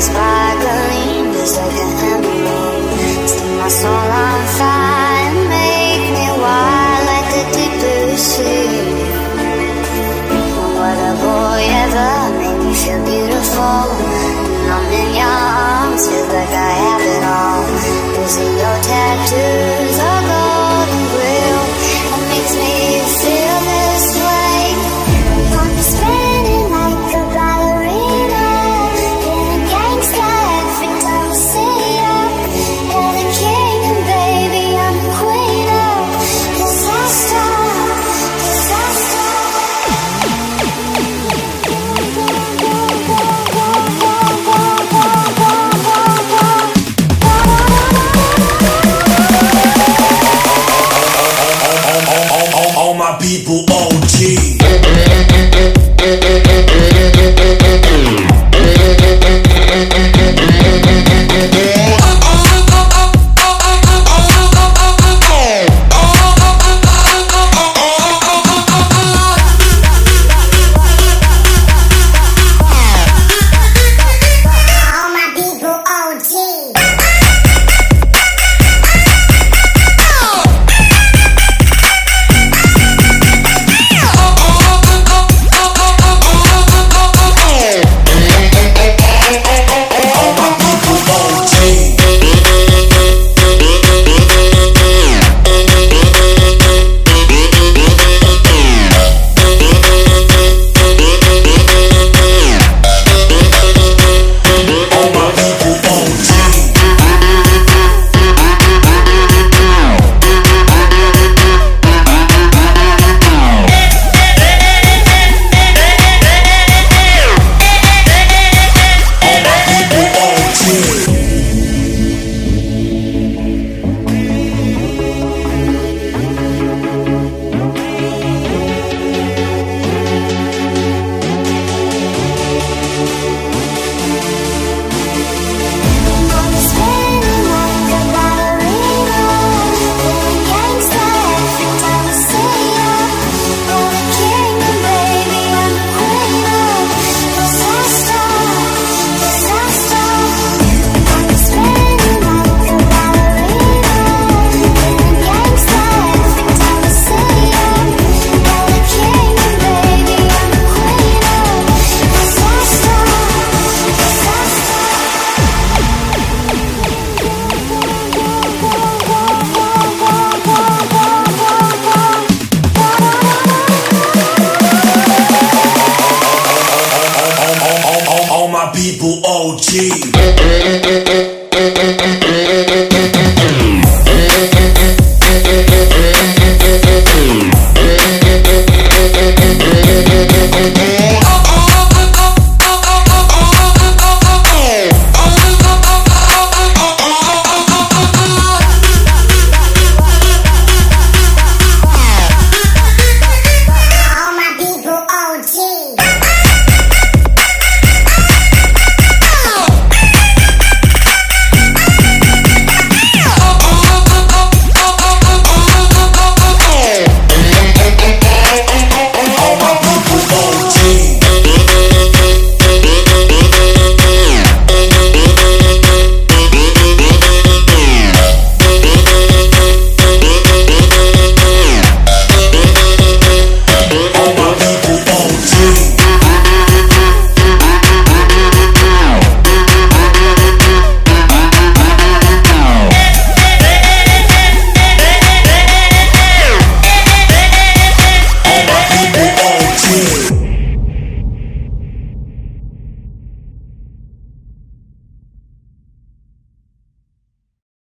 sparkling people OG. OG.